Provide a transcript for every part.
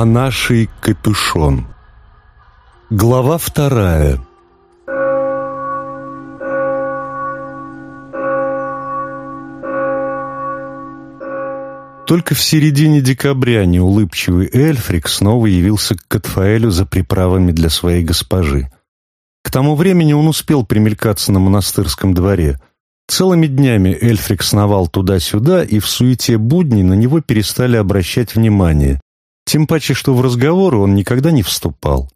Монаший капюшон. Глава вторая. Только в середине декабря неулыбчивый Эльфрик снова явился к Катфаэлю за приправами для своей госпожи. К тому времени он успел примелькаться на монастырском дворе – Целыми днями Эльфрик сновал туда-сюда, и в суете будней на него перестали обращать внимание. Тем паче, что в разговоры он никогда не вступал.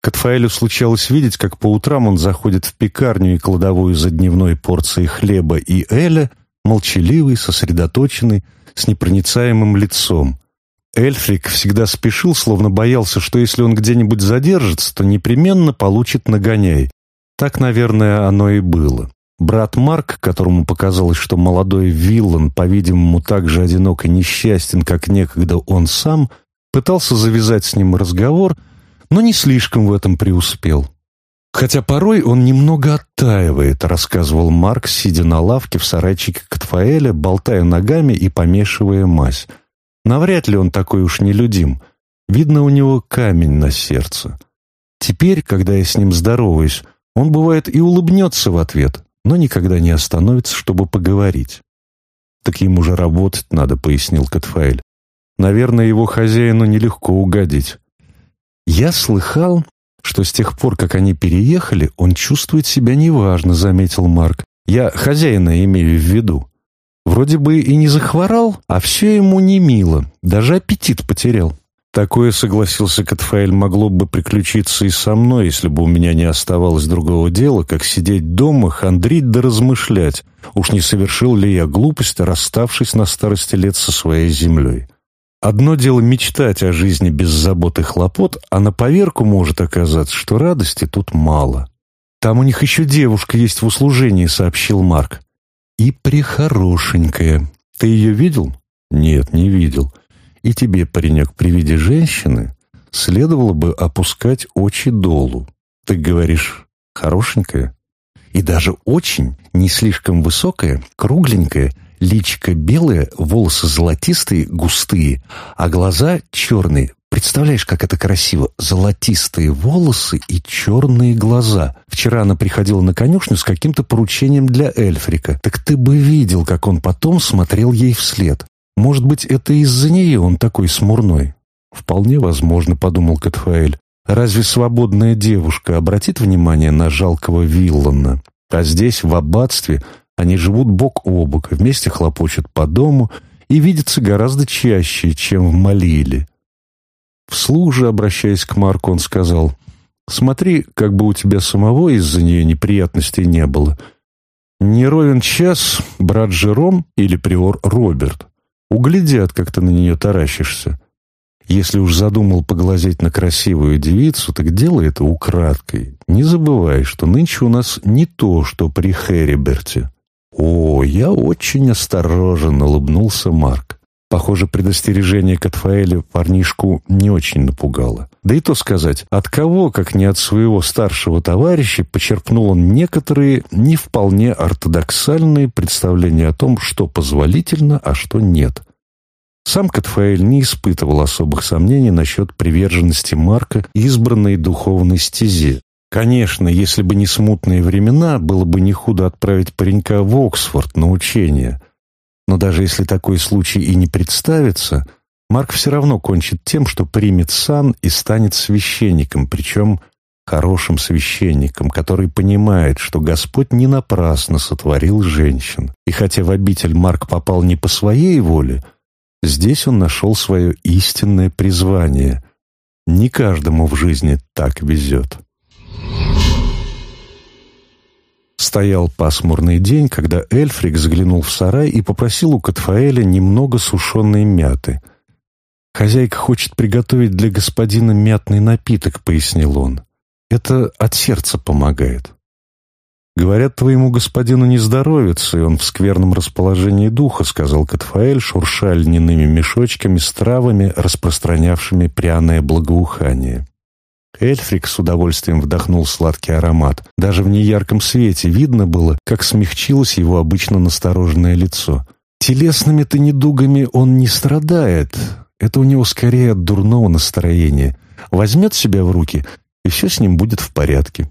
Катфаэлю случалось видеть, как по утрам он заходит в пекарню и кладовую за дневной порцией хлеба и Эля, молчаливый, сосредоточенный, с непроницаемым лицом. Эльфрик всегда спешил, словно боялся, что если он где-нибудь задержится, то непременно получит нагоняй. Так, наверное, оно и было. Брат Марк, которому показалось, что молодой Виллан, по-видимому, так же одинок и несчастен, как некогда он сам, Пытался завязать с ним разговор, но не слишком в этом преуспел. «Хотя порой он немного оттаивает», — рассказывал Марк, сидя на лавке в сарайчике Катфаэля, болтая ногами и помешивая мазь. «Навряд ли он такой уж нелюдим. Видно, у него камень на сердце. Теперь, когда я с ним здороваюсь, он, бывает, и улыбнется в ответ, но никогда не остановится, чтобы поговорить». «Так ему же работать надо», — пояснил Катфаэль. Наверное, его хозяину нелегко угодить. Я слыхал, что с тех пор, как они переехали, он чувствует себя неважно, заметил Марк. Я хозяина имею в виду. Вроде бы и не захворал, а все ему не мило, даже аппетит потерял. Такое, согласился Катфаэль, могло бы приключиться и со мной, если бы у меня не оставалось другого дела, как сидеть дома, хандрить да размышлять, уж не совершил ли я глупость, расставшись на старости лет со своей землей. Одно дело мечтать о жизни без забот и хлопот, а на поверку может оказаться, что радости тут мало. «Там у них еще девушка есть в услужении», — сообщил Марк. «И прихорошенькая. Ты ее видел?» «Нет, не видел. И тебе, паренек, при виде женщины следовало бы опускать очи долу. Ты говоришь, хорошенькая?» «И даже очень, не слишком высокая, кругленькая — Личико белое, волосы золотистые, густые, а глаза черные. Представляешь, как это красиво? Золотистые волосы и черные глаза. Вчера она приходила на конюшню с каким-то поручением для Эльфрика. Так ты бы видел, как он потом смотрел ей вслед. Может быть, это из-за нее он такой смурной? Вполне возможно, подумал Катфаэль. Разве свободная девушка обратит внимание на жалкого Виллана? А здесь, в аббатстве, они живут бок о бок, вместе хлопочут по дому и видятся гораздо чаще, чем в Малиле. Вслух же, обращаясь к Марку, он сказал, «Смотри, как бы у тебя самого из-за нее неприятностей не было. Не ровен час брат Жером или приор Роберт. Углядят, как ты на нее таращишься. Если уж задумал поглазеть на красивую девицу, так делай это украдкой. Не забывай, что нынче у нас не то, что при Хериберте». «О, я очень осторожен», — улыбнулся Марк. Похоже, предостережение Катфаэля парнишку не очень напугало. Да и то сказать, от кого, как не от своего старшего товарища, почерпнул он некоторые не вполне ортодоксальные представления о том, что позволительно, а что нет. Сам Катфаэль не испытывал особых сомнений насчет приверженности Марка избранной духовной стезе, Конечно, если бы не смутные времена, было бы не худо отправить паренька в Оксфорд на учение. Но даже если такой случай и не представится, Марк все равно кончит тем, что примет сан и станет священником, причем хорошим священником, который понимает, что Господь не напрасно сотворил женщин. И хотя в обитель Марк попал не по своей воле, здесь он нашел свое истинное призвание. Не каждому в жизни так везет. Стоял пасмурный день, когда Эльфрик заглянул в сарай и попросил у Катфаэля немного сушеной мяты. «Хозяйка хочет приготовить для господина мятный напиток», — пояснил он. «Это от сердца помогает». «Говорят, твоему господину не здоровится, и он в скверном расположении духа», — сказал Катфаэль, шурша льняными мешочками с травами, распространявшими пряное благоухание. Эльфрик с удовольствием вдохнул сладкий аромат. Даже в неярком свете видно было, как смягчилось его обычно настороженное лицо. Телесными-то недугами он не страдает. Это у него скорее от дурного настроения. Возьмет себя в руки, и все с ним будет в порядке.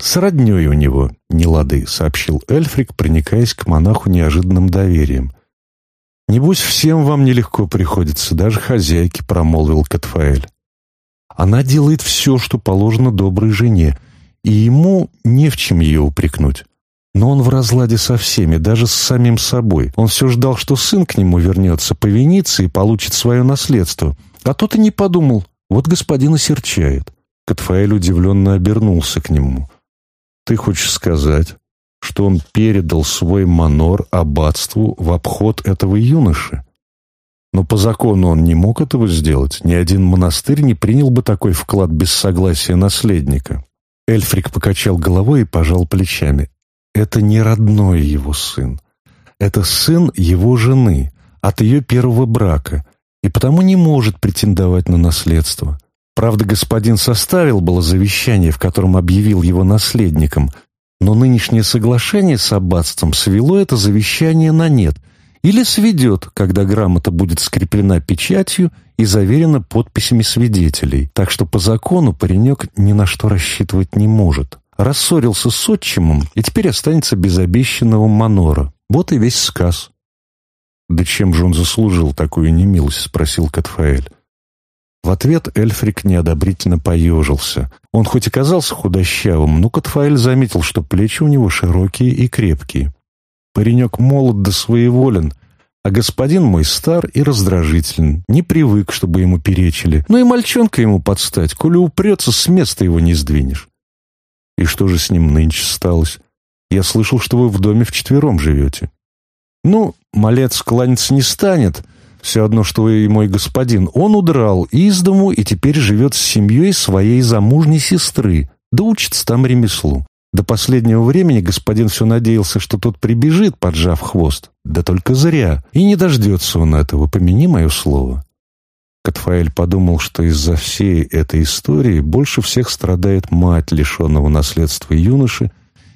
«С роднёй у него не лады, — сообщил Эльфрик, проникаясь к монаху неожиданным доверием. «Небось, всем вам нелегко приходится, даже хозяйке», — промолвил Катфаэль. Она делает все, что положено доброй жене, и ему не в чем ее упрекнуть. Но он в разладе со всеми, даже с самим собой. Он все ждал, что сын к нему вернется, повинится и получит свое наследство. А тот и не подумал. Вот господин осерчает. серчает. Катфаэль удивленно обернулся к нему. «Ты хочешь сказать, что он передал свой манор аббатству в обход этого юноши?» Но по закону он не мог этого сделать. Ни один монастырь не принял бы такой вклад без согласия наследника. Эльфрик покачал головой и пожал плечами. Это не родной его сын. Это сын его жены, от ее первого брака, и потому не может претендовать на наследство. Правда, господин составил было завещание, в котором объявил его наследником, но нынешнее соглашение с аббатством свело это завещание на нет – или сведет, когда грамота будет скреплена печатью и заверена подписями свидетелей, так что по закону паренек ни на что рассчитывать не может. Рассорился с отчимом и теперь останется без обещанного манора. Вот и весь сказ. «Да чем же он заслужил такую немилость?» — спросил Катфаэль. В ответ Эльфрик неодобрительно поежился. Он хоть и казался худощавым, но Катфаэль заметил, что плечи у него широкие и крепкие. Паренек молод да своеволен, а господин мой стар и раздражителен, не привык, чтобы ему перечили. Ну и мальчонка ему подстать, коли упрется, с места его не сдвинешь. И что же с ним нынче сталось? Я слышал, что вы в доме вчетвером живете. Ну, малец кланяться не станет, все одно, что и мой господин. Он удрал из дому и теперь живет с семьей своей замужней сестры, да учится там ремеслу. До последнего времени господин все надеялся, что тот прибежит, поджав хвост. Да только зря. И не дождется он этого, помяни мое слово. Катфаэль подумал, что из-за всей этой истории больше всех страдает мать лишенного наследства юноши,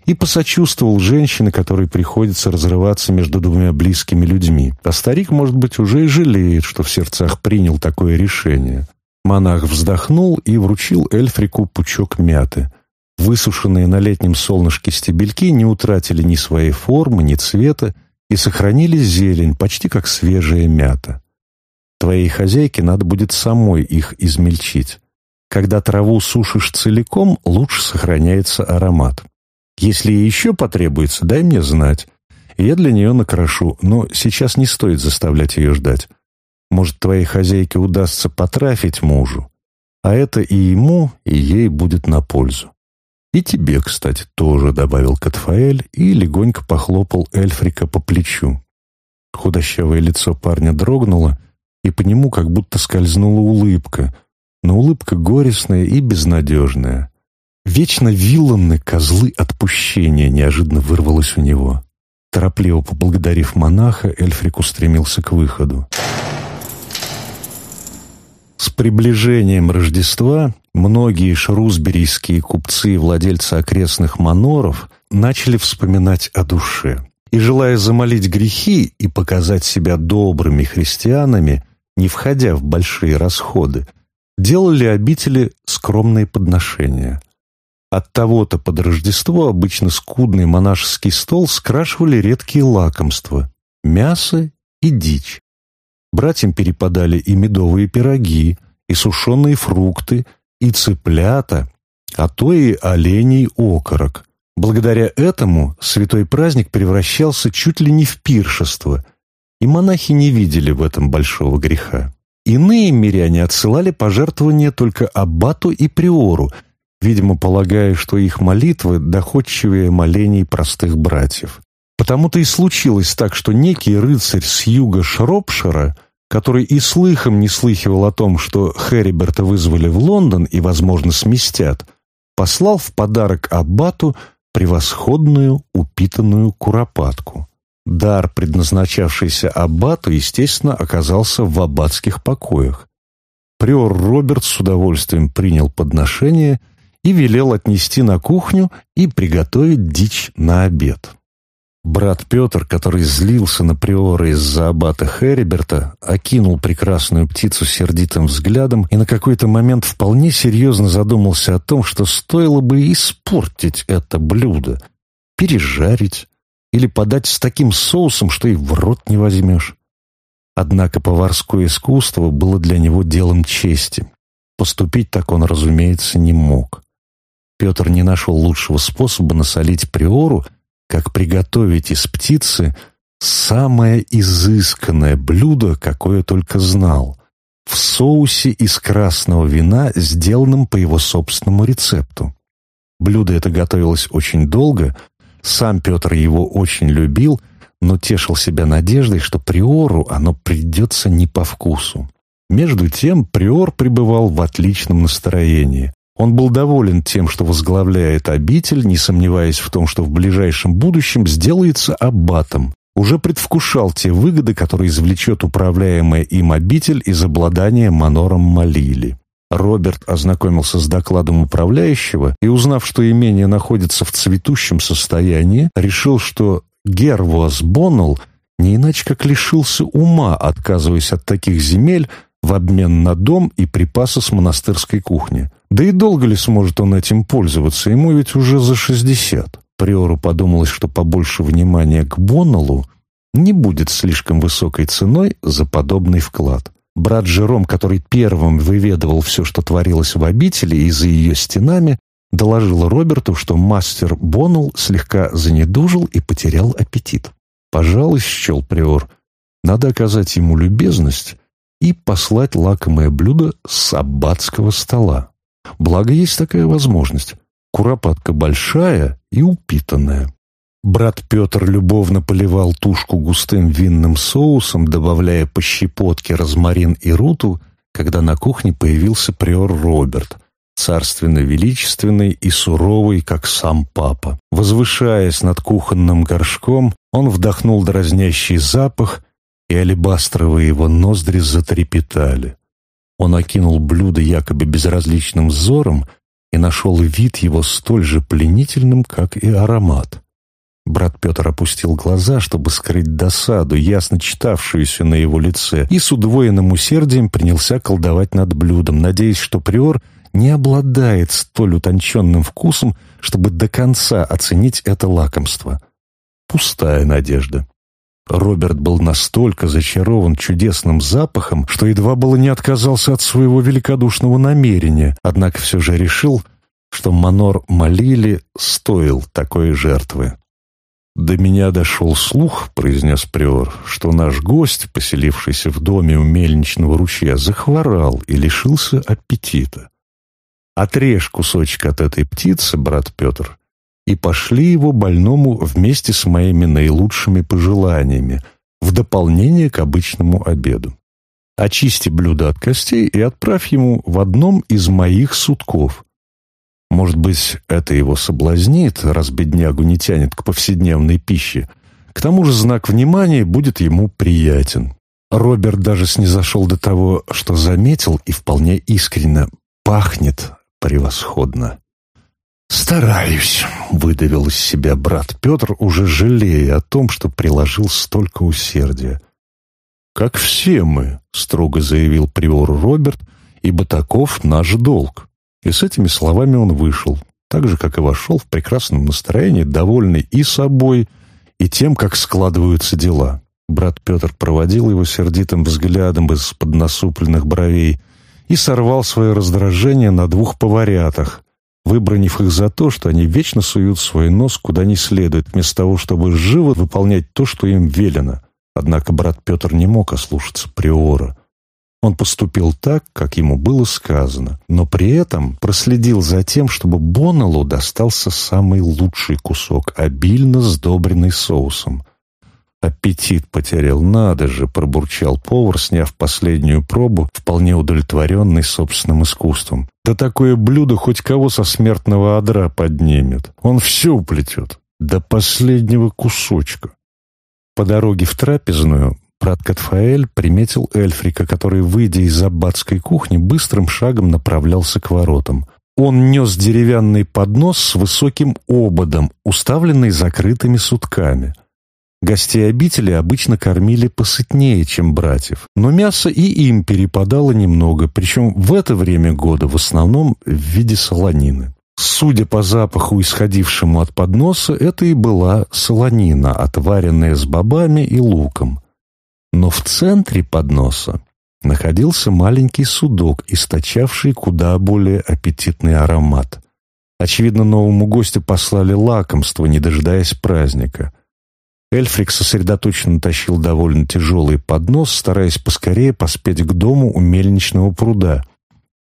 и посочувствовал женщине, которой приходится разрываться между двумя близкими людьми. А старик, может быть, уже и жалеет, что в сердцах принял такое решение. Монах вздохнул и вручил Эльфрику пучок мяты — Высушенные на летнем солнышке стебельки не утратили ни своей формы, ни цвета и сохранили зелень, почти как свежая мята. Твоей хозяйке надо будет самой их измельчить. Когда траву сушишь целиком, лучше сохраняется аромат. Если еще потребуется, дай мне знать. Я для нее накрошу, но сейчас не стоит заставлять ее ждать. Может, твоей хозяйке удастся потрафить мужу, а это и ему, и ей будет на пользу. «И тебе, кстати, тоже», — добавил Катфаэль и легонько похлопал Эльфрика по плечу. Худощавое лицо парня дрогнуло, и по нему как будто скользнула улыбка, но улыбка горестная и безнадежная. «Вечно вилланы козлы отпущения!» — неожиданно вырвалось у него. Торопливо поблагодарив монаха, Эльфрик устремился к выходу. С приближением Рождества Многие шрусберийские купцы и владельцы окрестных маноров начали вспоминать о душе. И, желая замолить грехи и показать себя добрыми христианами, не входя в большие расходы, делали обители скромные подношения. От того-то под Рождество обычно скудный монашеский стол скрашивали редкие лакомства – мясо и дичь. Братьям перепадали и медовые пироги, и сушеные фрукты – и цыплята, а то и оленей окорок. Благодаря этому святой праздник превращался чуть ли не в пиршество, и монахи не видели в этом большого греха. Иные миряне отсылали пожертвования только аббату и приору, видимо, полагая, что их молитвы доходчивее молений простых братьев. Потому-то и случилось так, что некий рыцарь с юга Шропшира который и слыхом не слыхивал о том, что Хериберта вызвали в Лондон и, возможно, сместят, послал в подарок аббату превосходную упитанную куропатку. Дар, предназначавшийся аббату, естественно, оказался в аббатских покоях. Приор Роберт с удовольствием принял подношение и велел отнести на кухню и приготовить дичь на обед. Брат Петр, который злился на приора из-за аббата Хериберта, окинул прекрасную птицу сердитым взглядом и на какой-то момент вполне серьезно задумался о том, что стоило бы испортить это блюдо, пережарить или подать с таким соусом, что и в рот не возьмешь. Однако поварское искусство было для него делом чести. Поступить так он, разумеется, не мог. Петр не нашел лучшего способа насолить приору, как приготовить из птицы самое изысканное блюдо, какое только знал, в соусе из красного вина, сделанном по его собственному рецепту. Блюдо это готовилось очень долго, сам Петр его очень любил, но тешил себя надеждой, что приору оно придется не по вкусу. Между тем приор пребывал в отличном настроении. Он был доволен тем, что возглавляет обитель, не сомневаясь в том, что в ближайшем будущем сделается аббатом. Уже предвкушал те выгоды, которые извлечет управляемая им обитель из обладания манором Малили. Роберт ознакомился с докладом управляющего и, узнав, что имение находится в цветущем состоянии, решил, что Гервуас Боннелл не иначе как лишился ума, отказываясь от таких земель, в обмен на дом и припасы с монастырской кухни. Да и долго ли сможет он этим пользоваться? Ему ведь уже за шестьдесят. Приору подумалось, что побольше внимания к Боннеллу не будет слишком высокой ценой за подобный вклад. Брат Жером, который первым выведывал все, что творилось в обители и за ее стенами, доложил Роберту, что мастер Боннелл слегка занедужил и потерял аппетит. «Пожалуй, — счел Приор, — надо оказать ему любезность и послать лакомое блюдо с аббатского стола. Благо есть такая возможность. Куропатка большая и упитанная. Брат Петр любовно поливал тушку густым винным соусом, добавляя по щепотке розмарин и руту, когда на кухне появился приор Роберт, царственно-величественный и суровый, как сам папа. Возвышаясь над кухонным горшком, он вдохнул дразнящий запах и алебастровые его ноздри затрепетали. Он окинул блюдо якобы безразличным взором и нашел вид его столь же пленительным, как и аромат. Брат Петр опустил глаза, чтобы скрыть досаду, ясно читавшуюся на его лице, и с удвоенным усердием принялся колдовать над блюдом, надеясь, что приор не обладает столь утонченным вкусом, чтобы до конца оценить это лакомство. Пустая надежда. Роберт был настолько зачарован чудесным запахом, что едва было не отказался от своего великодушного намерения, однако все же решил, что Манор Малили стоил такой жертвы. «До меня дошел слух», — произнес Приор, «что наш гость, поселившийся в доме у мельничного ручья, захворал и лишился аппетита. Отрежь кусочек от этой птицы, брат Петр, и пошли его больному вместе с моими наилучшими пожеланиями, в дополнение к обычному обеду. Очисти блюдо от костей и отправь ему в одном из моих сутков. Может быть, это его соблазнит, раз беднягу не тянет к повседневной пище. К тому же знак внимания будет ему приятен. Роберт даже снизошел до того, что заметил и вполне искренне «пахнет превосходно». «Стараюсь», — выдавил из себя брат Петр, уже жалея о том, что приложил столько усердия. «Как все мы», — строго заявил приору Роберт, «ибо таков наш долг». И с этими словами он вышел, так же, как и вошел в прекрасном настроении, довольный и собой, и тем, как складываются дела. Брат Петр проводил его сердитым взглядом из-под насупленных бровей и сорвал свое раздражение на двух поварятах, выбранив их за то, что они вечно суют свой нос куда не следует, вместо того, чтобы живо выполнять то, что им велено. Однако брат Петр не мог ослушаться приора. Он поступил так, как ему было сказано, но при этом проследил за тем, чтобы Боннеллу достался самый лучший кусок, обильно сдобренный соусом. «Аппетит потерял, надо же!» — пробурчал повар, сняв последнюю пробу, вполне удовлетворенный собственным искусством. «Да такое блюдо хоть кого со смертного одра поднимет. Он все уплетет. До последнего кусочка». По дороге в трапезную брат Катфаэль приметил Эльфрика, который, выйдя из аббатской кухни, быстрым шагом направлялся к воротам. Он нес деревянный поднос с высоким ободом, уставленный закрытыми сутками — Гостей обители обычно кормили посытнее, чем братьев, но мясо и им перепадало немного, причем в это время года в основном в виде солонины. Судя по запаху, исходившему от подноса, это и была солонина, отваренная с бобами и луком. Но в центре подноса находился маленький судок, источавший куда более аппетитный аромат. Очевидно, новому гостю послали лакомство, не дожидаясь праздника — Эльфрик сосредоточенно тащил довольно тяжелый поднос, стараясь поскорее поспеть к дому у мельничного пруда.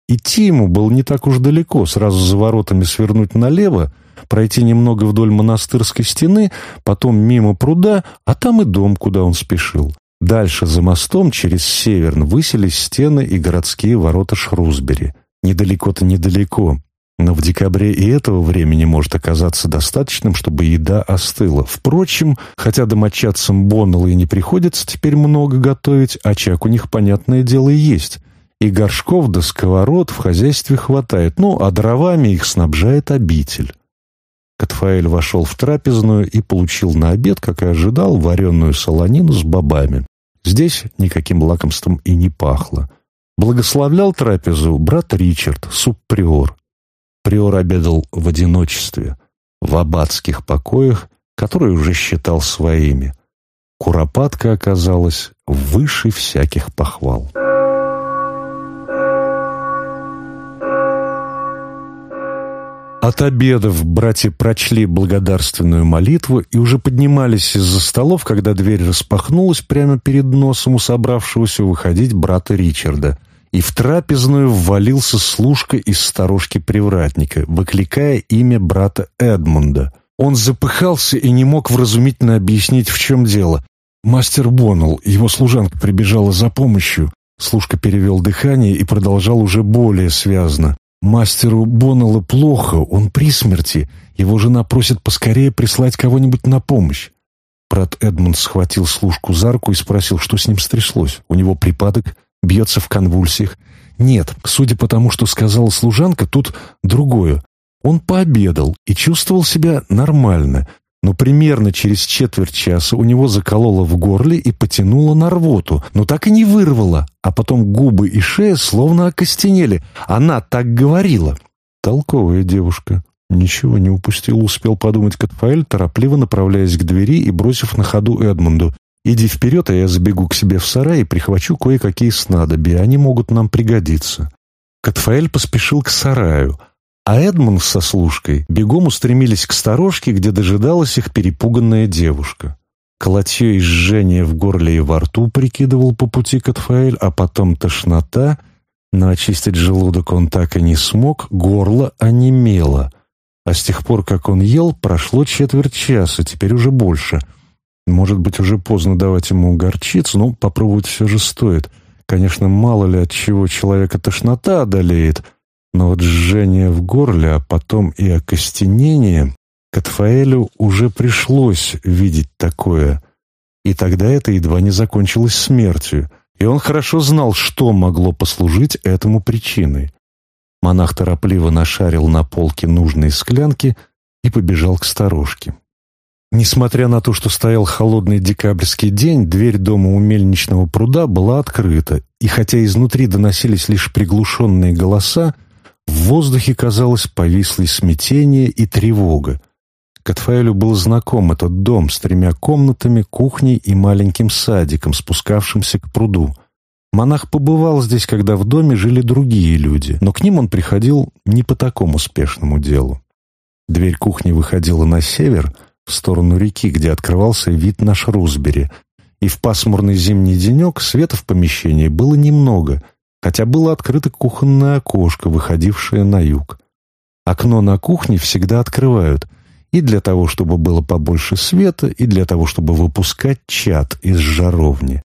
Идти ему было не так уж далеко, сразу за воротами свернуть налево, пройти немного вдоль монастырской стены, потом мимо пруда, а там и дом, куда он спешил. Дальше за мостом через Северн высились стены и городские ворота Шрусбери. Недалеко-то недалеко. Но в декабре и этого времени может оказаться достаточным, чтобы еда остыла. Впрочем, хотя домочадцам Боннелла и не приходится теперь много готовить, а очаг у них, понятное дело, и есть. И горшков до да сковород в хозяйстве хватает, ну, а дровами их снабжает обитель. Катфаэль вошел в трапезную и получил на обед, как и ожидал, вареную солонину с бобами. Здесь никаким лакомством и не пахло. Благословлял трапезу брат Ричард, супприор. Приор обедал в одиночестве, в аббатских покоях, которые уже считал своими. Куропатка оказалась выше всяких похвал. От обедов братья прочли благодарственную молитву и уже поднимались из-за столов, когда дверь распахнулась прямо перед носом у собравшегося выходить брата Ричарда – и в трапезную ввалился служка из сторожки привратника, выкликая имя брата Эдмунда. Он запыхался и не мог вразумительно объяснить, в чем дело. «Мастер Боннелл, его служанка прибежала за помощью». Служка перевел дыхание и продолжал уже более связно. «Мастеру Боннелла плохо, он при смерти. Его жена просит поскорее прислать кого-нибудь на помощь». Брат Эдмунд схватил служку за руку и спросил, что с ним стряслось. У него припадок бьется в конвульсиях. Нет, судя по тому, что сказала служанка, тут другое. Он пообедал и чувствовал себя нормально, но примерно через четверть часа у него закололо в горле и потянуло на рвоту, но так и не вырвало, а потом губы и шея словно окостенели. Она так говорила. Толковая девушка. Ничего не упустил, успел подумать Катфаэль, торопливо направляясь к двери и бросив на ходу Эдмунду. Иди вперед, а я забегу к себе в сарай и прихвачу кое-какие снадобья. Они могут нам пригодиться». Катфаэль поспешил к сараю, а Эдмунд со служкой бегом устремились к сторожке, где дожидалась их перепуганная девушка. Колотье и жжение в горле и во рту прикидывал по пути Катфаэль, а потом тошнота, но очистить желудок он так и не смог, горло онемело. А с тех пор, как он ел, прошло четверть часа, теперь уже больше — может быть, уже поздно давать ему горчицу, но попробовать все же стоит. Конечно, мало ли от чего человека тошнота одолеет, но вот жжение в горле, а потом и окостенение... Катфаэлю уже пришлось видеть такое. И тогда это едва не закончилось смертью, и он хорошо знал, что могло послужить этому причиной. Монах торопливо нашарил на полке нужные склянки и побежал к сторожке. Несмотря на то, что стоял холодный декабрьский день, дверь дома у мельничного пруда была открыта, и хотя изнутри доносились лишь приглушенные голоса, в воздухе, казалось, повисли смятение и тревога. Катфаэлю был знаком этот дом с тремя комнатами, кухней и маленьким садиком, спускавшимся к пруду. Монах побывал здесь, когда в доме жили другие люди, но к ним он приходил не по такому спешному делу. Дверь кухни выходила на север — в сторону реки, где открывался вид на Шрусбери, и в пасмурный зимний денек света в помещении было немного, хотя было открыто кухонное окошко, выходившее на юг. Окно на кухне всегда открывают — и для того, чтобы было побольше света, и для того, чтобы выпускать чад из жаровни.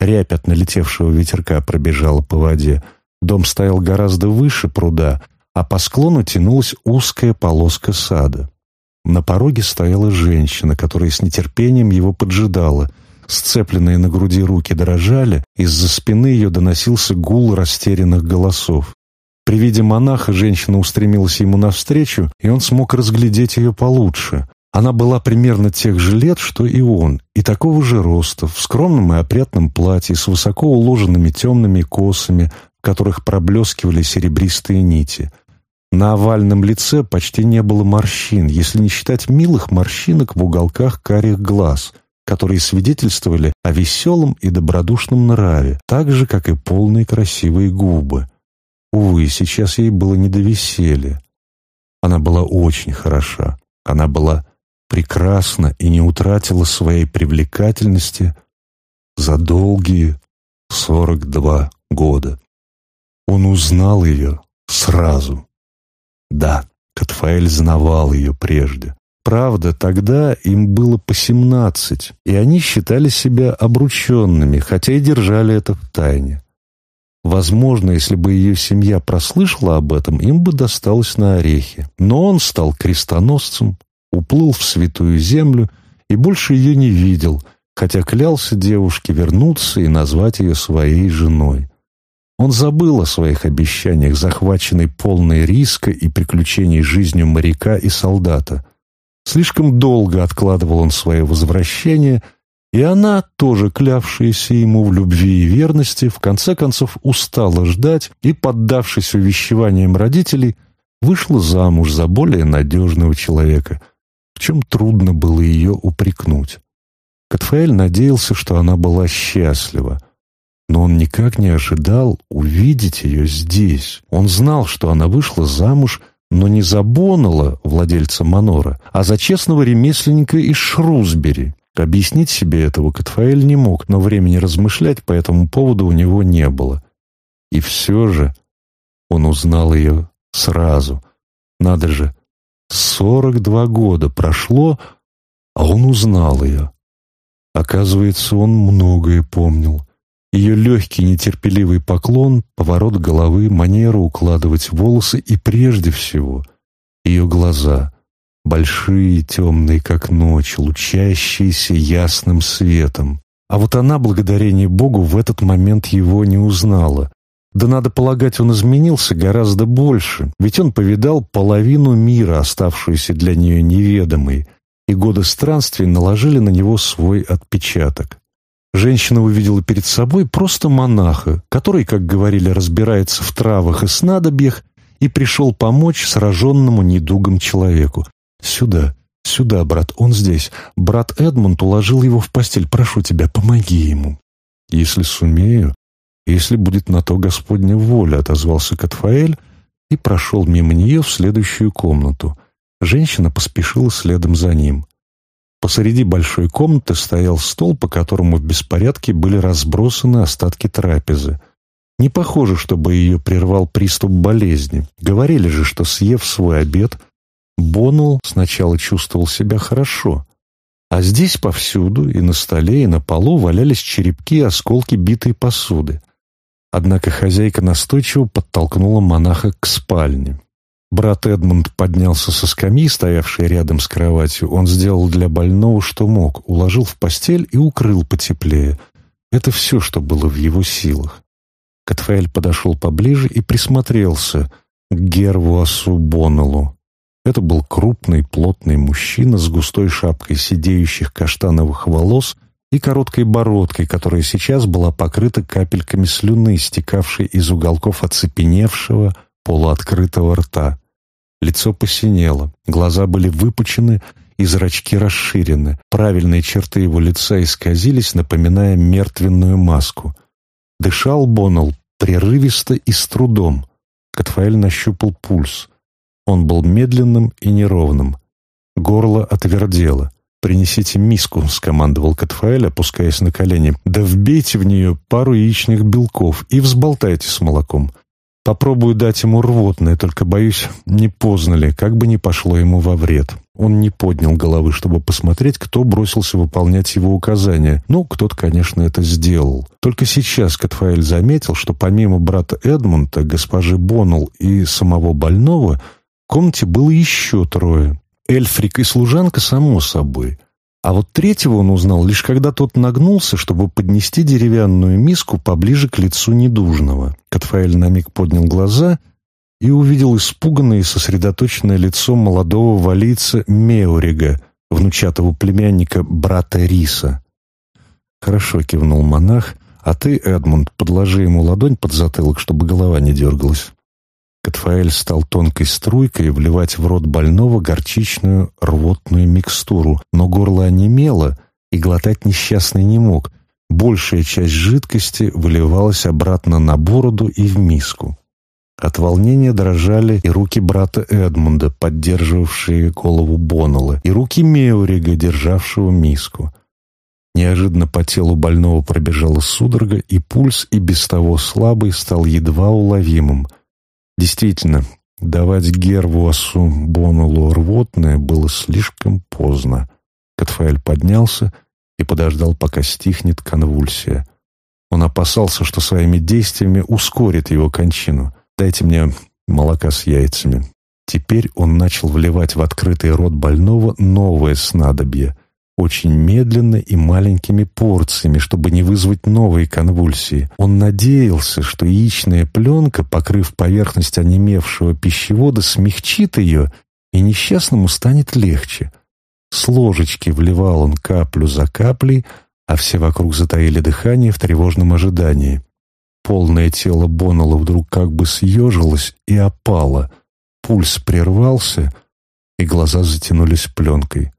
Рябь от налетевшего ветерка пробежала по воде. Дом стоял гораздо выше пруда, а по склону тянулась узкая полоска сада. На пороге стояла женщина, которая с нетерпением его поджидала. Сцепленные на груди руки дрожали, из-за спины ее доносился гул растерянных голосов. При виде монаха женщина устремилась ему навстречу, и он смог разглядеть ее получше. Она была примерно тех же лет, что и он, и такого же роста, в скромном и опрятном платье, с высоко уложенными темными косами, в которых проблескивали серебристые нити — на овальном лице почти не было морщин, если не считать милых морщинок в уголках карих глаз, которые свидетельствовали о веселом и добродушном нраве, так же, как и полные красивые губы. Увы, сейчас ей было не до веселья. Она была очень хороша. Она была прекрасна и не утратила своей привлекательности за долгие сорок два года. Он узнал ее сразу. Да, Катфаэль знавал ее прежде. Правда, тогда им было по семнадцать, и они считали себя обрученными, хотя и держали это в тайне. Возможно, если бы ее семья прослышала об этом, им бы досталось на орехи. Но он стал крестоносцем, уплыл в святую землю и больше ее не видел, хотя клялся девушке вернуться и назвать ее своей женой. Он забыл о своих обещаниях, захваченный полной риска и приключений жизнью моряка и солдата. Слишком долго откладывал он свое возвращение, и она, тоже клявшаяся ему в любви и верности, в конце концов устала ждать и, поддавшись увещеваниям родителей, вышла замуж за более надежного человека, в чем трудно было ее упрекнуть. Катфаэль надеялся, что она была счастлива но он никак не ожидал увидеть ее здесь. Он знал, что она вышла замуж, но не за Боннелла, владельца манора, а за честного ремесленника из Шрусбери. Объяснить себе этого Катфаэль не мог, но времени размышлять по этому поводу у него не было. И все же он узнал ее сразу. Надо же, 42 года прошло, а он узнал ее. Оказывается, он многое помнил. Ее легкий нетерпеливый поклон, поворот головы, манера укладывать волосы и, прежде всего, ее глаза, большие, темные, как ночь, лучащиеся ясным светом. А вот она, благодарение Богу, в этот момент его не узнала. Да надо полагать, он изменился гораздо больше, ведь он повидал половину мира, оставшуюся для нее неведомой, и годы странствий наложили на него свой отпечаток. Женщина увидела перед собой просто монаха, который, как говорили, разбирается в травах и снадобьях, и пришел помочь сраженному недугом человеку. «Сюда, сюда, брат, он здесь. Брат Эдмонд уложил его в постель. Прошу тебя, помоги ему». «Если сумею, если будет на то Господня воля», — отозвался Катфаэль и прошел мимо нее в следующую комнату. Женщина поспешила следом за ним. Посреди большой комнаты стоял стол, по которому в беспорядке были разбросаны остатки трапезы. Не похоже, чтобы ее прервал приступ болезни. Говорили же, что, съев свой обед, Боннелл сначала чувствовал себя хорошо. А здесь повсюду, и на столе, и на полу валялись черепки и осколки битой посуды. Однако хозяйка настойчиво подтолкнула монаха к спальне. Брат Эдмунд поднялся со скамьи, стоявшей рядом с кроватью. Он сделал для больного, что мог, уложил в постель и укрыл потеплее. Это все, что было в его силах. Катфаэль подошел поближе и присмотрелся к Гервуасу Боннеллу. Это был крупный, плотный мужчина с густой шапкой сидеющих каштановых волос и короткой бородкой, которая сейчас была покрыта капельками слюны, стекавшей из уголков оцепеневшего, полуоткрытого рта. Лицо посинело, глаза были выпучены и зрачки расширены. Правильные черты его лица исказились, напоминая мертвенную маску. Дышал Боннелл прерывисто и с трудом. Катфаэль нащупал пульс. Он был медленным и неровным. Горло отвердело. «Принесите миску», — скомандовал Катфаэль, опускаясь на колени. «Да вбейте в нее пару яичных белков и взболтайте с молоком. Попробую дать ему рвотное, только, боюсь, не поздно ли, как бы ни пошло ему во вред. Он не поднял головы, чтобы посмотреть, кто бросился выполнять его указания. Ну, кто-то, конечно, это сделал. Только сейчас Катфаэль заметил, что помимо брата Эдмонта, госпожи Боннелл и самого больного, в комнате было еще трое. Эльфрик и служанка, само собой. А вот третьего он узнал лишь когда тот нагнулся, чтобы поднести деревянную миску поближе к лицу недужного. Катфаэль на миг поднял глаза и увидел испуганное и сосредоточенное лицо молодого валийца Меорига, внучатого племянника брата Риса. «Хорошо», — кивнул монах, — «а ты, Эдмунд, подложи ему ладонь под затылок, чтобы голова не дергалась». Катфаэль стал тонкой струйкой вливать в рот больного горчичную рвотную микстуру, но горло онемело, и глотать несчастный не мог. Большая часть жидкости выливалась обратно на бороду и в миску. От волнения дрожали и руки брата Эдмунда, поддерживавшие голову Боннелла, и руки Меурига, державшего миску. Неожиданно по телу больного пробежала судорога, и пульс, и без того слабый, стал едва уловимым — Действительно, давать Гервуасу Боннеллу рвотное было слишком поздно. Катфаэль поднялся и подождал, пока стихнет конвульсия. Он опасался, что своими действиями ускорит его кончину. «Дайте мне молока с яйцами». Теперь он начал вливать в открытый рот больного новое снадобье. Очень медленно и маленькими порциями, чтобы не вызвать новые конвульсии. Он надеялся, что яичная пленка, покрыв поверхность онемевшего пищевода, смягчит ее, и несчастному станет легче. С ложечки вливал он каплю за каплей, а все вокруг затаили дыхание в тревожном ожидании. Полное тело Боннелла вдруг как бы съежилось и опало. Пульс прервался, и глаза затянулись пленкой.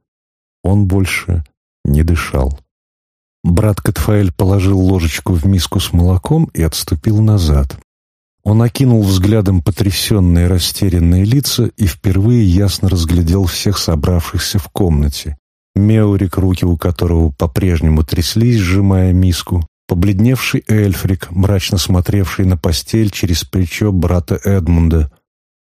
Он больше не дышал. Брат Катфаэль положил ложечку в миску с молоком и отступил назад. Он окинул взглядом потрясенные растерянные лица и впервые ясно разглядел всех собравшихся в комнате. Меорик, руки у которого по-прежнему тряслись, сжимая миску, побледневший Эльфрик, мрачно смотревший на постель через плечо брата Эдмунда,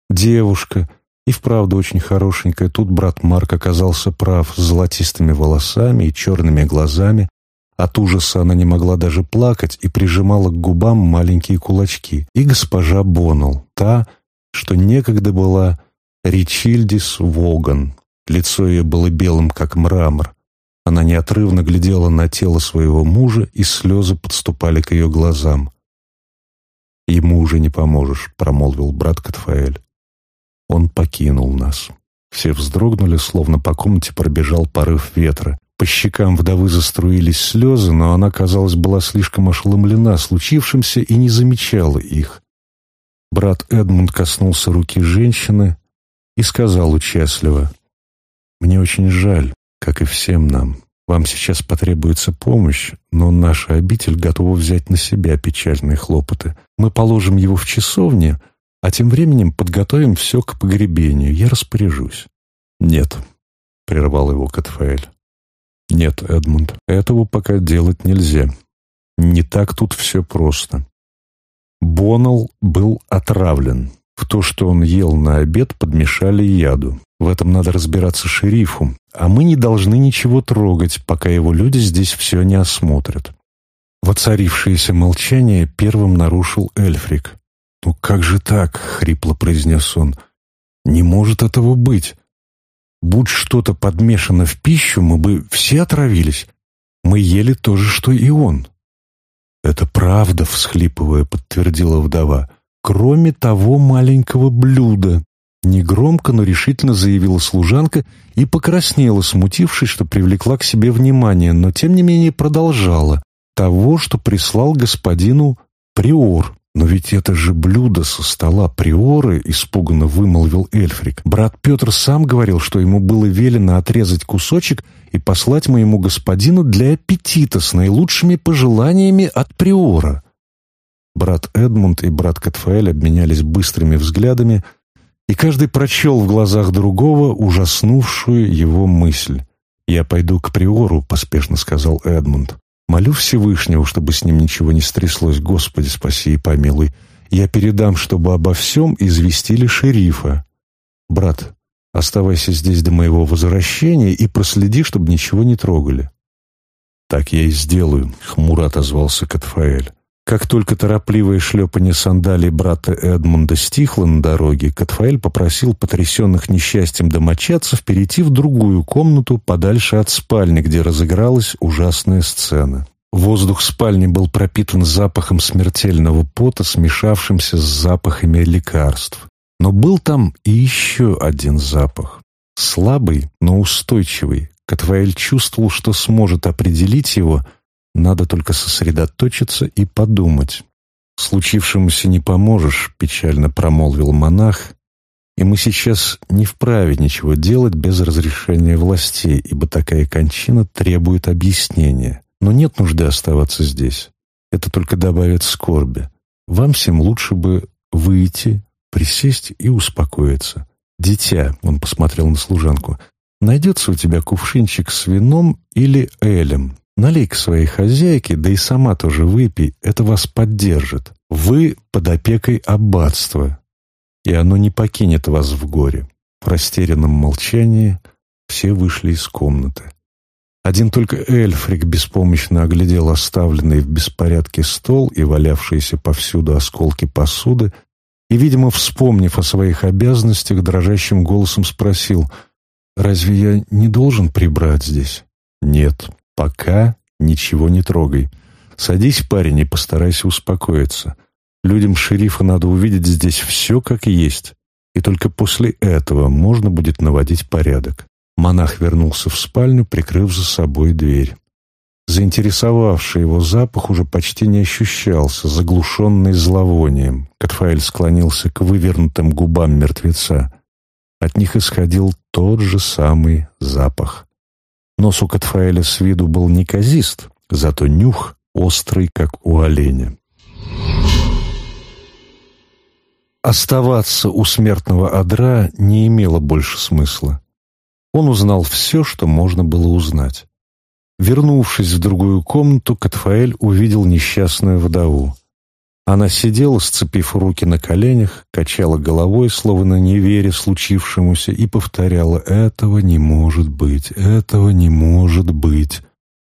девушка — и вправду очень хорошенькая. Тут брат Марк оказался прав, с золотистыми волосами и черными глазами. От ужаса она не могла даже плакать и прижимала к губам маленькие кулачки. И госпожа Боннелл, та, что некогда была Ричильдис Воган. Лицо ее было белым, как мрамор. Она неотрывно глядела на тело своего мужа, и слезы подступали к ее глазам. «Ему уже не поможешь», — промолвил брат Катфаэль. Он покинул нас. Все вздрогнули, словно по комнате пробежал порыв ветра. По щекам вдовы заструились слезы, но она, казалось, была слишком ошеломлена случившимся и не замечала их. Брат Эдмунд коснулся руки женщины и сказал участливо, «Мне очень жаль, как и всем нам. Вам сейчас потребуется помощь, но наша обитель готова взять на себя печальные хлопоты. Мы положим его в часовню». А тем временем подготовим все к погребению. Я распоряжусь». «Нет», — прервал его Катфаэль. «Нет, Эдмунд, этого пока делать нельзя. Не так тут все просто. Боннелл был отравлен. В то, что он ел на обед, подмешали яду. В этом надо разбираться шерифу. А мы не должны ничего трогать, пока его люди здесь все не осмотрят». Воцарившееся молчание первым нарушил Эльфрик. «Ну как же так?» — хрипло произнес он. «Не может этого быть. Будь что-то подмешано в пищу, мы бы все отравились. Мы ели то же, что и он». «Это правда», — всхлипывая, подтвердила вдова. «Кроме того маленького блюда». Негромко, но решительно заявила служанка и покраснела, смутившись, что привлекла к себе внимание, но тем не менее продолжала. «Того, что прислал господину Приор». «Но ведь это же блюдо со стола приоры!» — испуганно вымолвил Эльфрик. «Брат Петр сам говорил, что ему было велено отрезать кусочек и послать моему господину для аппетита с наилучшими пожеланиями от приора». Брат Эдмунд и брат Катфаэль обменялись быстрыми взглядами, и каждый прочел в глазах другого ужаснувшую его мысль. «Я пойду к приору», — поспешно сказал Эдмунд. Молю Всевышнего, чтобы с ним ничего не стряслось, Господи, спаси и помилуй. Я передам, чтобы обо всем известили шерифа. Брат, оставайся здесь до моего возвращения и проследи, чтобы ничего не трогали». «Так я и сделаю», — хмуро отозвался Катфаэль. Как только торопливое шлепание сандалий брата Эдмунда стихло на дороге, Катфаэль попросил потрясенных несчастьем домочадцев перейти в другую комнату подальше от спальни, где разыгралась ужасная сцена. Воздух спальни был пропитан запахом смертельного пота, смешавшимся с запахами лекарств. Но был там и еще один запах. Слабый, но устойчивый. Катваэль чувствовал, что сможет определить его – надо только сосредоточиться и подумать. «Случившемуся не поможешь», — печально промолвил монах, «и мы сейчас не вправе ничего делать без разрешения властей, ибо такая кончина требует объяснения. Но нет нужды оставаться здесь. Это только добавит скорби. Вам всем лучше бы выйти, присесть и успокоиться. Дитя, — он посмотрел на служанку, — найдется у тебя кувшинчик с вином или элем, Налей к своей хозяйке, да и сама тоже выпей, это вас поддержит. Вы под опекой аббатства, и оно не покинет вас в горе». В растерянном молчании все вышли из комнаты. Один только Эльфрик беспомощно оглядел оставленный в беспорядке стол и валявшиеся повсюду осколки посуды, и, видимо, вспомнив о своих обязанностях, дрожащим голосом спросил, «Разве я не должен прибрать здесь?» «Нет», Пока ничего не трогай. Садись, парень, и постарайся успокоиться. Людям шерифа надо увидеть здесь все как есть. И только после этого можно будет наводить порядок. Монах вернулся в спальню, прикрыв за собой дверь. Заинтересовавший его запах уже почти не ощущался, заглушенный зловонием. Катфаэль склонился к вывернутым губам мертвеца. От них исходил тот же самый запах. Нос у Катфаэля с виду был неказист, зато нюх острый, как у оленя. Оставаться у смертного одра не имело больше смысла. Он узнал все, что можно было узнать. Вернувшись в другую комнату, Катфаэль увидел несчастную вдову. Она сидела, сцепив руки на коленях, качала головой, словно не веря случившемуся, и повторяла «Этого не может быть! Этого не может быть!»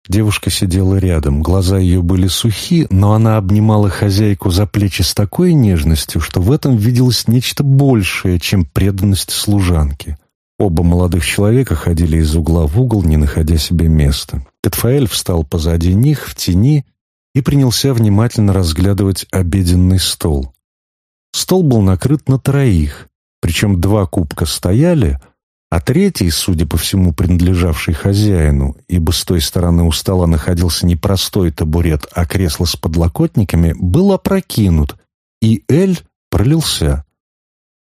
Девушка сидела рядом, глаза ее были сухи, но она обнимала хозяйку за плечи с такой нежностью, что в этом виделось нечто большее, чем преданность служанки. Оба молодых человека ходили из угла в угол, не находя себе места. Катфаэль встал позади них, в тени, и принялся внимательно разглядывать обеденный стол. Стол был накрыт на троих, причем два кубка стояли, а третий, судя по всему, принадлежавший хозяину, ибо с той стороны у стола находился не простой табурет, а кресло с подлокотниками, был опрокинут, и Эль пролился.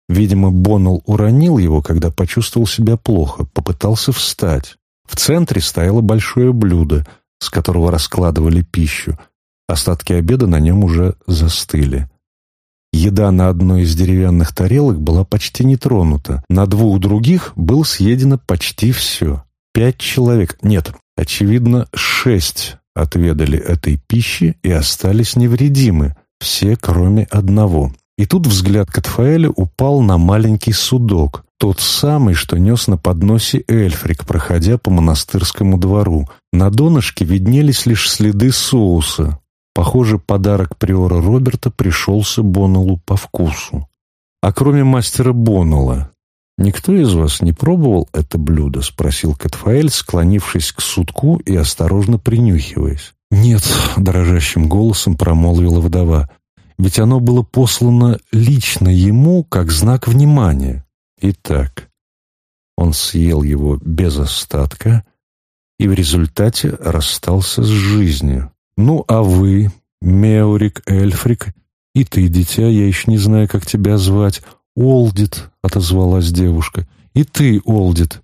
Видимо, Боннелл уронил его, когда почувствовал себя плохо, попытался встать. В центре стояло большое блюдо, с которого раскладывали пищу — Остатки обеда на нем уже застыли. Еда на одной из деревянных тарелок была почти не тронута. На двух других было съедено почти все. Пять человек, нет, очевидно, шесть отведали этой пищи и остались невредимы, все кроме одного. И тут взгляд Катфаэля упал на маленький судок, тот самый, что нес на подносе Эльфрик, проходя по монастырскому двору. На донышке виднелись лишь следы соуса, Похоже, подарок приора Роберта пришелся Боннеллу по вкусу. А кроме мастера Боннелла, «Никто из вас не пробовал это блюдо?» — спросил Катфаэль, склонившись к сутку и осторожно принюхиваясь. «Нет», — дрожащим голосом промолвила вдова, — «ведь оно было послано лично ему как знак внимания». Итак, он съел его без остатка и в результате расстался с жизнью. «Ну, а вы, Меорик Эльфрик, и ты, дитя, я еще не знаю, как тебя звать, Олдит», — отозвалась девушка. «И ты, Олдит,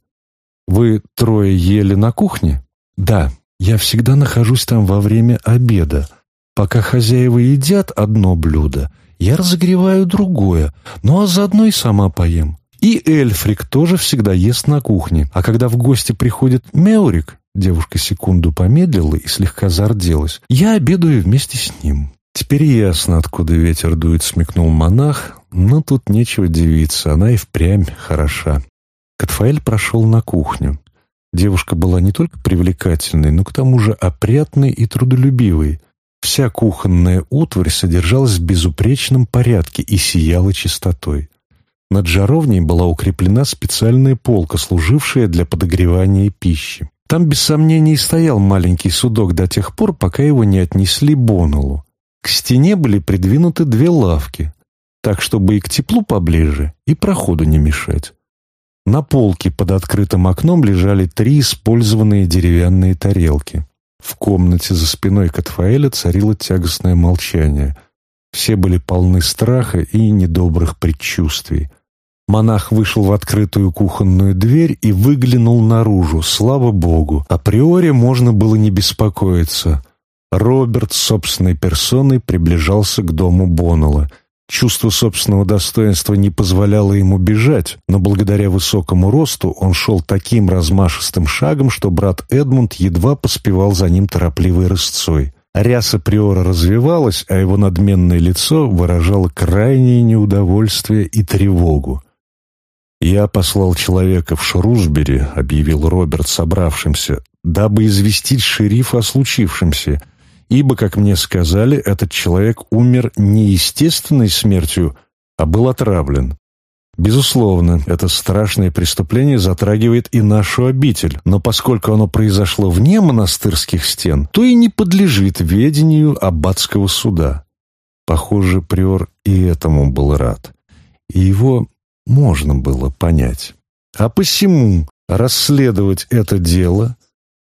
вы трое ели на кухне?» «Да, я всегда нахожусь там во время обеда. Пока хозяева едят одно блюдо, я разогреваю другое, ну а заодно и сама поем. И Эльфрик тоже всегда ест на кухне, а когда в гости приходит Меорик, Девушка секунду помедлила и слегка зарделась. «Я обедаю вместе с ним». «Теперь ясно, откуда ветер дует», — смекнул монах, но тут нечего дивиться, она и впрямь хороша. Катфаэль прошел на кухню. Девушка была не только привлекательной, но к тому же опрятной и трудолюбивой. Вся кухонная утварь содержалась в безупречном порядке и сияла чистотой. Над жаровней была укреплена специальная полка, служившая для подогревания пищи. Там, без сомнений, стоял маленький судок до тех пор, пока его не отнесли Бонулу. К стене были придвинуты две лавки, так, чтобы и к теплу поближе, и проходу не мешать. На полке под открытым окном лежали три использованные деревянные тарелки. В комнате за спиной Катфаэля царило тягостное молчание. Все были полны страха и недобрых предчувствий. Монах вышел в открытую кухонную дверь и выглянул наружу, слава богу. Априори можно было не беспокоиться. Роберт собственной персоной приближался к дому Боннелла. Чувство собственного достоинства не позволяло ему бежать, но благодаря высокому росту он шел таким размашистым шагом, что брат Эдмунд едва поспевал за ним торопливой рысцой. Ряса Приора развивалась, а его надменное лицо выражало крайнее неудовольствие и тревогу. «Я послал человека в Шрусбери», — объявил Роберт собравшимся, «дабы известить шерифа о случившемся, ибо, как мне сказали, этот человек умер не естественной смертью, а был отравлен. Безусловно, это страшное преступление затрагивает и нашу обитель, но поскольку оно произошло вне монастырских стен, то и не подлежит ведению аббатского суда». Похоже, приор и этому был рад. И его можно было понять. А посему расследовать это дело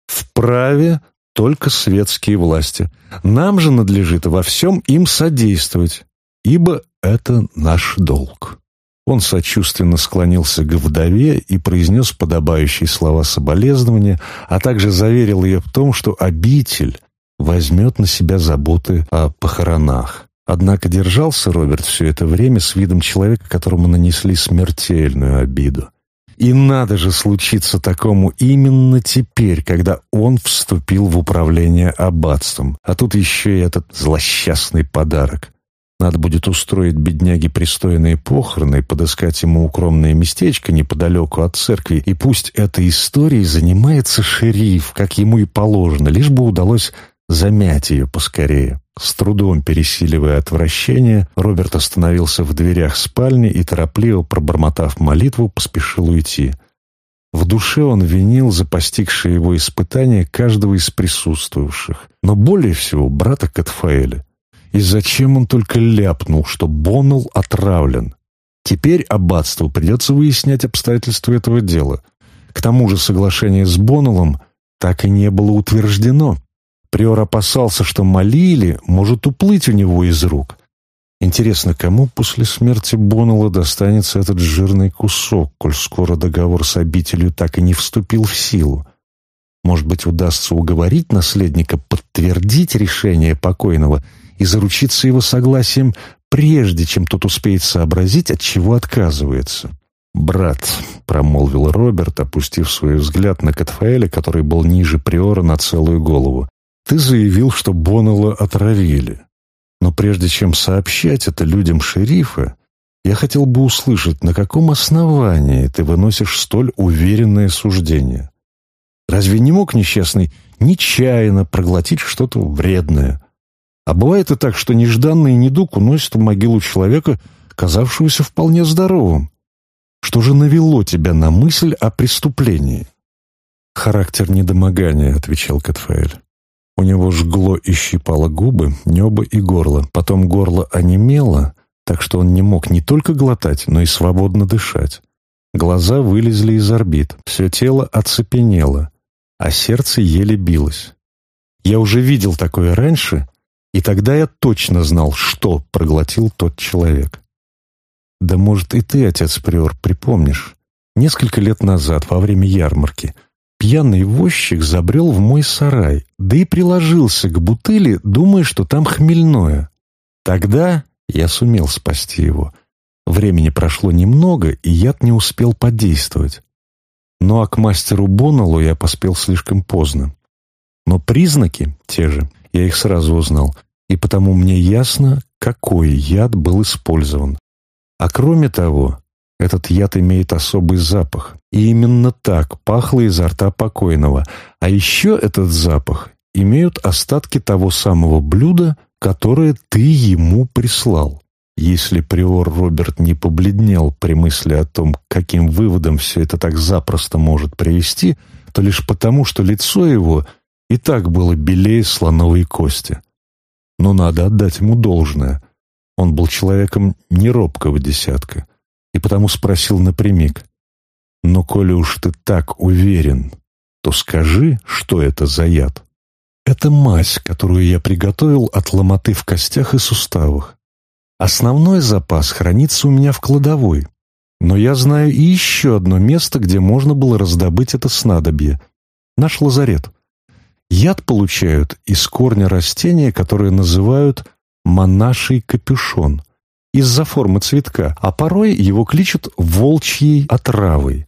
вправе только светские власти. Нам же надлежит во всем им содействовать, ибо это наш долг». Он сочувственно склонился к вдове и произнес подобающие слова соболезнования, а также заверил ее в том, что обитель возьмет на себя заботы о похоронах. Однако держался Роберт все это время с видом человека, которому нанесли смертельную обиду. И надо же случиться такому именно теперь, когда он вступил в управление аббатством. А тут еще и этот злосчастный подарок. Надо будет устроить бедняге пристойные похороны, подыскать ему укромное местечко неподалеку от церкви, и пусть этой историей занимается шериф, как ему и положено, лишь бы удалось замять ее поскорее. С трудом пересиливая отвращение, Роберт остановился в дверях спальни и, торопливо пробормотав молитву, поспешил уйти. В душе он винил за постигшее его испытание каждого из присутствующих, но более всего брата Катфаэля. И зачем он только ляпнул, что Боннелл отравлен? Теперь аббатству придется выяснять обстоятельства этого дела. К тому же соглашение с Боннеллом так и не было утверждено, Приор опасался, что Малили может уплыть у него из рук. Интересно, кому после смерти Боннелла достанется этот жирный кусок, коль скоро договор с обителью так и не вступил в силу? Может быть, удастся уговорить наследника подтвердить решение покойного и заручиться его согласием, прежде чем тот успеет сообразить, от чего отказывается. «Брат», — промолвил Роберт, опустив свой взгляд на Катфаэля, который был ниже Приора на целую голову, ты заявил, что Боннелла отравили. Но прежде чем сообщать это людям шерифа, я хотел бы услышать, на каком основании ты выносишь столь уверенное суждение. Разве не мог несчастный нечаянно проглотить что-то вредное? А бывает и так, что нежданный недуг уносит в могилу человека, казавшегося вполне здоровым. Что же навело тебя на мысль о преступлении? «Характер недомогания», — отвечал Катфаэль. У него жгло и щипало губы, небо и горло. Потом горло онемело, так что он не мог не только глотать, но и свободно дышать. Глаза вылезли из орбит, все тело оцепенело, а сердце еле билось. Я уже видел такое раньше, и тогда я точно знал, что проглотил тот человек. Да может и ты, отец Приор, припомнишь. Несколько лет назад, во время ярмарки, пьяный возчик забрел в мой сарай, да и приложился к бутыли, думая, что там хмельное. Тогда я сумел спасти его. Времени прошло немного, и яд не успел подействовать. Ну а к мастеру Боналу я поспел слишком поздно. Но признаки те же, я их сразу узнал, и потому мне ясно, какой яд был использован. А кроме того, этот яд имеет особый запах, и именно так пахло изо рта покойного. А еще этот запах имеют остатки того самого блюда, которое ты ему прислал. Если приор Роберт не побледнел при мысли о том, каким выводом все это так запросто может привести, то лишь потому, что лицо его и так было белее слоновой кости. Но надо отдать ему должное. Он был человеком неробкого десятка и потому спросил напрямик. «Но коли уж ты так уверен, то скажи, что это за яд?» «Это мазь, которую я приготовил от ломоты в костях и суставах. Основной запас хранится у меня в кладовой, но я знаю и еще одно место, где можно было раздобыть это снадобье. Наш лазарет. Яд получают из корня растения, которое называют монаший капюшон – из-за формы цветка, а порой его кличут волчьей отравой.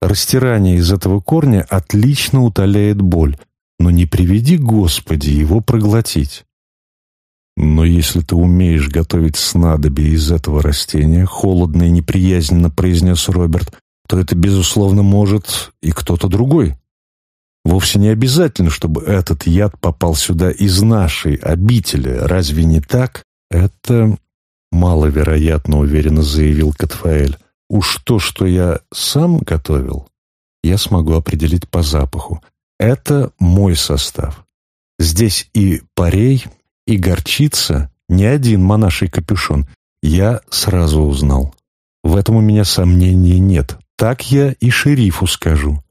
Растирание из этого корня отлично утоляет боль, но не приведи Господи его проглотить. Но если ты умеешь готовить снадобье из этого растения, холодно и неприязненно произнес Роберт, то это, безусловно, может и кто-то другой. Вовсе не обязательно, чтобы этот яд попал сюда из нашей обители, разве не так? Это «Маловероятно», — уверенно заявил Катфаэль. «Уж то, что я сам готовил, я смогу определить по запаху. Это мой состав. Здесь и парей, и горчица, ни один монаший капюшон. Я сразу узнал. В этом у меня сомнений нет. Так я и шерифу скажу».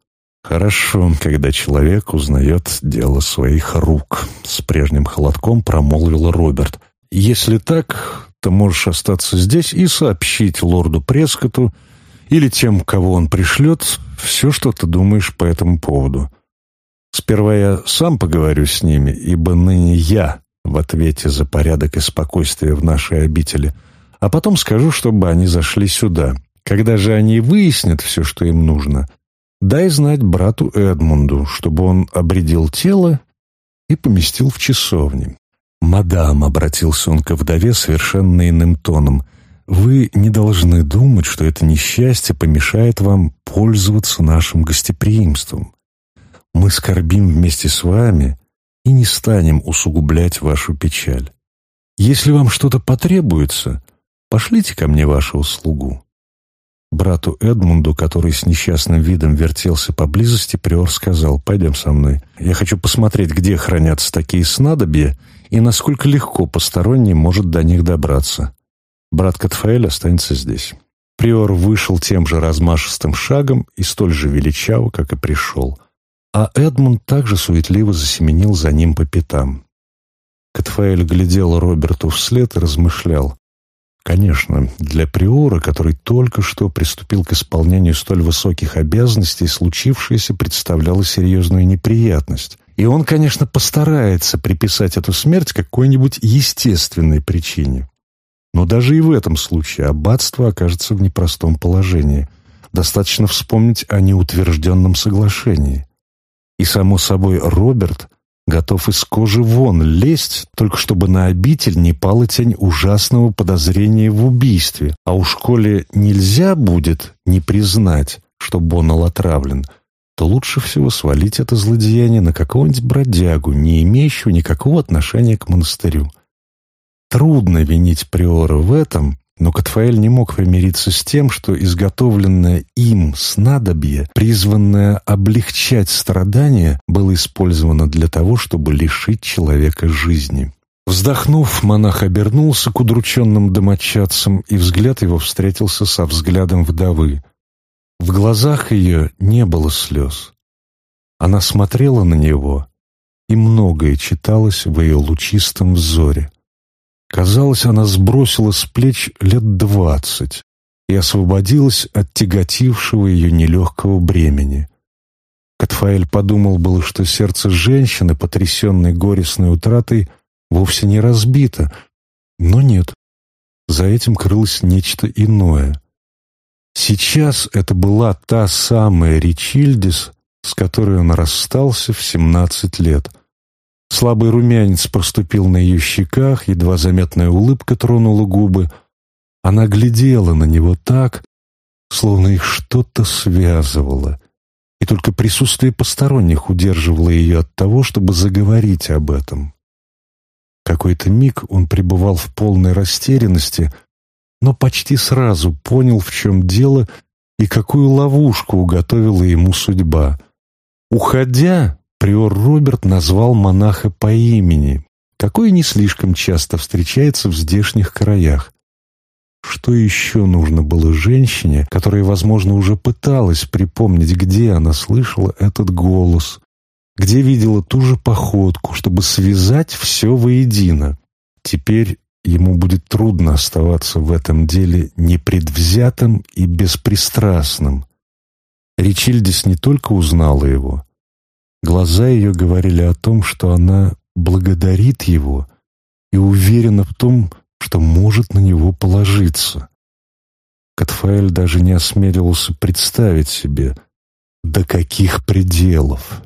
«Хорошо, когда человек узнает дело своих рук», — с прежним холодком промолвил Роберт. «Если так, что можешь остаться здесь и сообщить лорду Прескоту или тем, кого он пришлет, все, что ты думаешь по этому поводу. Сперва я сам поговорю с ними, ибо ныне я в ответе за порядок и спокойствие в нашей обители, а потом скажу, чтобы они зашли сюда. Когда же они выяснят все, что им нужно, дай знать брату Эдмунду, чтобы он обредил тело и поместил в часовню. «Мадам», — обратился он ко вдове совершенно иным тоном, — «вы не должны думать, что это несчастье помешает вам пользоваться нашим гостеприимством. Мы скорбим вместе с вами и не станем усугублять вашу печаль. Если вам что-то потребуется, пошлите ко мне вашего слугу». Брату Эдмунду, который с несчастным видом вертелся поблизости, Приор сказал, «Пойдем со мной. Я хочу посмотреть, где хранятся такие снадобья, и насколько легко посторонний может до них добраться. Брат Катфаэль останется здесь. Приор вышел тем же размашистым шагом и столь же величаво, как и пришел. А Эдмунд также суетливо засеменил за ним по пятам. Катфаэль глядел Роберту вслед и размышлял. Конечно, для Приора, который только что приступил к исполнению столь высоких обязанностей, случившееся представляло серьезную неприятность. И он, конечно, постарается приписать эту смерть какой-нибудь естественной причине. Но даже и в этом случае аббатство окажется в непростом положении. Достаточно вспомнить о неутвержденном соглашении. И, само собой, Роберт готов из кожи вон лезть, только чтобы на обитель не пала тень ужасного подозрения в убийстве. А у школе нельзя будет не признать, что Боннелл отравлен – то лучше всего свалить это злодеяние на какого-нибудь бродягу, не имеющего никакого отношения к монастырю. Трудно винить Приора в этом, но Катфаэль не мог примириться с тем, что изготовленное им снадобье, призванное облегчать страдания, было использовано для того, чтобы лишить человека жизни. Вздохнув, монах обернулся к удрученным домочадцам, и взгляд его встретился со взглядом вдовы — в глазах ее не было слез. Она смотрела на него, и многое читалось в ее лучистом взоре. Казалось, она сбросила с плеч лет двадцать и освободилась от тяготившего ее нелегкого бремени. Катфаэль подумал было, что сердце женщины, потрясенной горестной утратой, вовсе не разбито, но нет, за этим крылось нечто иное — Сейчас это была та самая Ричильдис, с которой он расстался в семнадцать лет. Слабый румянец проступил на ее щеках, едва заметная улыбка тронула губы. Она глядела на него так, словно их что-то связывало, и только присутствие посторонних удерживало ее от того, чтобы заговорить об этом. Какой-то миг он пребывал в полной растерянности — но почти сразу понял, в чем дело и какую ловушку уготовила ему судьба. Уходя, приор Роберт назвал монаха по имени, какое не слишком часто встречается в здешних краях. Что еще нужно было женщине, которая, возможно, уже пыталась припомнить, где она слышала этот голос, где видела ту же походку, чтобы связать все воедино? Теперь ему будет трудно оставаться в этом деле непредвзятым и беспристрастным. Ричильдис не только узнала его, глаза ее говорили о том, что она благодарит его и уверена в том, что может на него положиться. Катфаэль даже не осмеливался представить себе, до каких пределов.